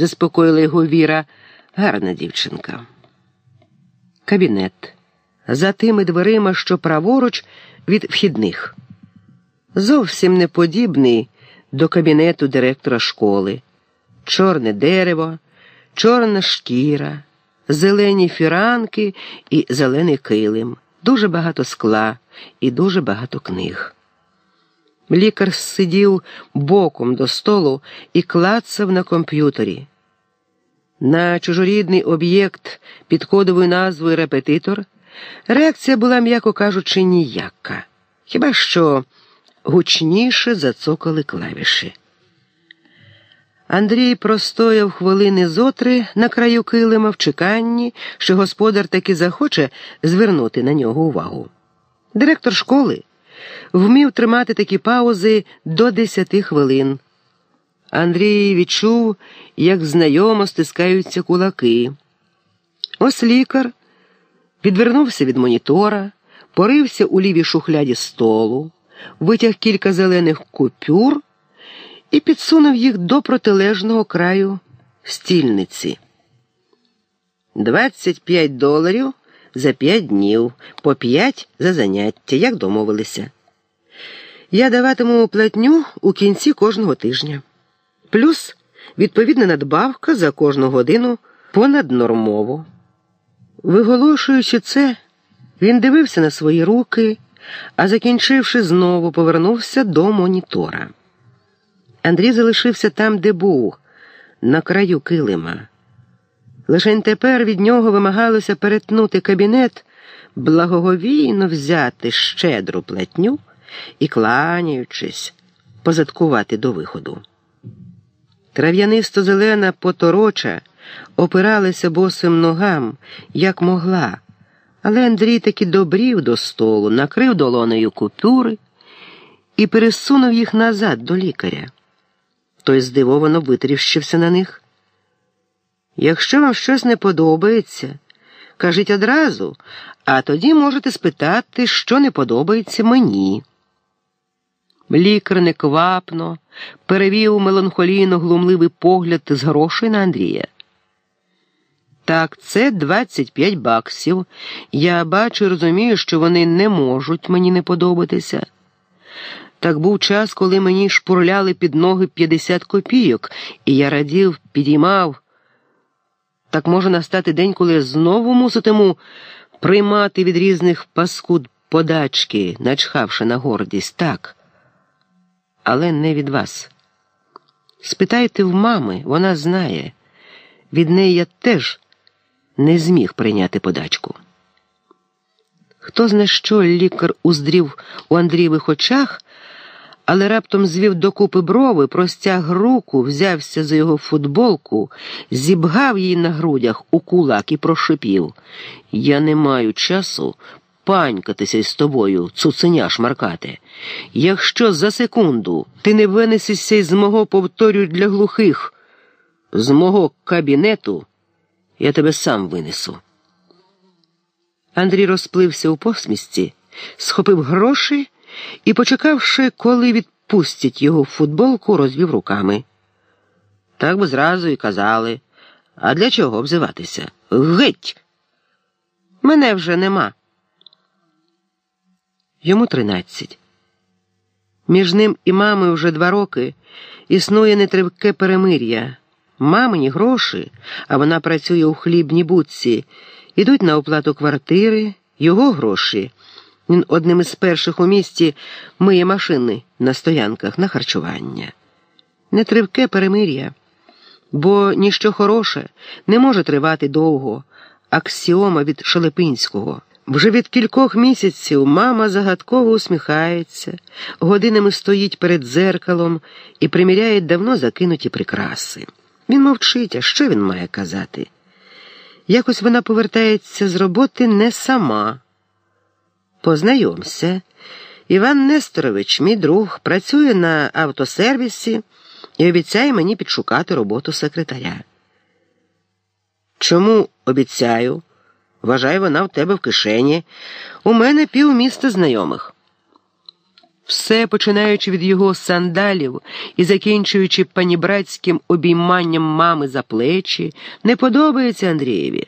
заспокоїла його Віра. Гарна дівчинка. Кабінет. За тими дверима, що праворуч від вхідних. Зовсім не подібний до кабінету директора школи. Чорне дерево, чорна шкіра, зелені фіранки і зелений килим, дуже багато скла і дуже багато книг. Лікар сидів боком до столу і клацав на комп'ютері. На чужорідний об'єкт під кодовою назвою репетитор реакція була, м'яко кажучи, ніяка. Хіба що гучніше зацокали клавіші. Андрій простояв хвилини зотри на краю килима в чеканні, що господар таки захоче звернути на нього увагу. Директор школи вмів тримати такі паузи до десяти хвилин. Андрій відчув, як знайомо стискаються кулаки. Ось лікар відвернувся від монітора, порився у лівій шухляді столу, витяг кілька зелених купюр і підсунув їх до протилежного краю стільниці. Двадцять п'ять доларів за п'ять днів, по п'ять за заняття, як домовилися. Я даватиму платню у кінці кожного тижня. Плюс відповідна надбавка за кожну годину понаднормово. Виголошуючи це, він дивився на свої руки, а закінчивши, знову повернувся до монітора. Андрій залишився там, де був, на краю килима. Лишень тепер від нього вимагалося перетнути кабінет, благоговійно взяти щедру платню і, кланяючись, позадкувати до виходу. Трав'янисто зелена потороча опиралася босим ногам, як могла, але Андрій таки добрів до столу, накрив долонею купюри і пересунув їх назад до лікаря. Той здивовано витріщився на них. Якщо вам щось не подобається, кажіть одразу, а тоді можете спитати, що не подобається мені. Лікар неквапно перевів меланхолійно глумливий погляд з грошей на Андрія. Так, це 25 баксів. Я бачу і розумію, що вони не можуть мені не подобатися. Так був час, коли мені шпурляли під ноги 50 копійок, і я радів, підіймав. Так може настати день, коли я знову муситиму приймати від різних паскуд подачки, начхавши на гордість, так. Але не від вас. Спитайте в мами, вона знає. Від неї я теж не зміг прийняти подачку. Хто зна що лікар уздрів у Андрієвих очах, але раптом звів докупи брови, простяг руку, взявся за його футболку, зібгав її на грудях у кулак і прошипів. Я не маю часу панькатися із тобою, цуценя шмаркати. Якщо за секунду ти не винесешся із мого повторю для глухих, з мого кабінету, я тебе сам винесу. Андрій розплився у посмісті, схопив гроші і, почекавши, коли відпустять його в футболку, розвів руками. Так би зразу і казали. А для чого обзиватися? Геть! Мене вже нема. Йому тринадцять. Між ним і мамою вже два роки існує нетривке перемир'я. Мамині гроші, а вона працює у хлібній будці, ідуть на оплату квартири, його гроші. Він одним із перших у місті миє машини на стоянках на харчування. Нетривке перемир'я, бо ніщо хороше не може тривати довго. Аксіома від Шелепинського. Вже від кількох місяців мама загадково усміхається, годинами стоїть перед дзеркалом і приміряє давно закинуті прикраси. Він мовчить, а що він має казати? Якось вона повертається з роботи не сама. Познайомся. Іван Несторович, мій друг, працює на автосервісі і обіцяє мені підшукати роботу секретаря. Чому обіцяю? Вважай, вона в тебе в кишені. У мене півміста знайомих. Все починаючи від його сандалів і закінчуючи панібратським обійманням мами за плечі, не подобається Андрієві.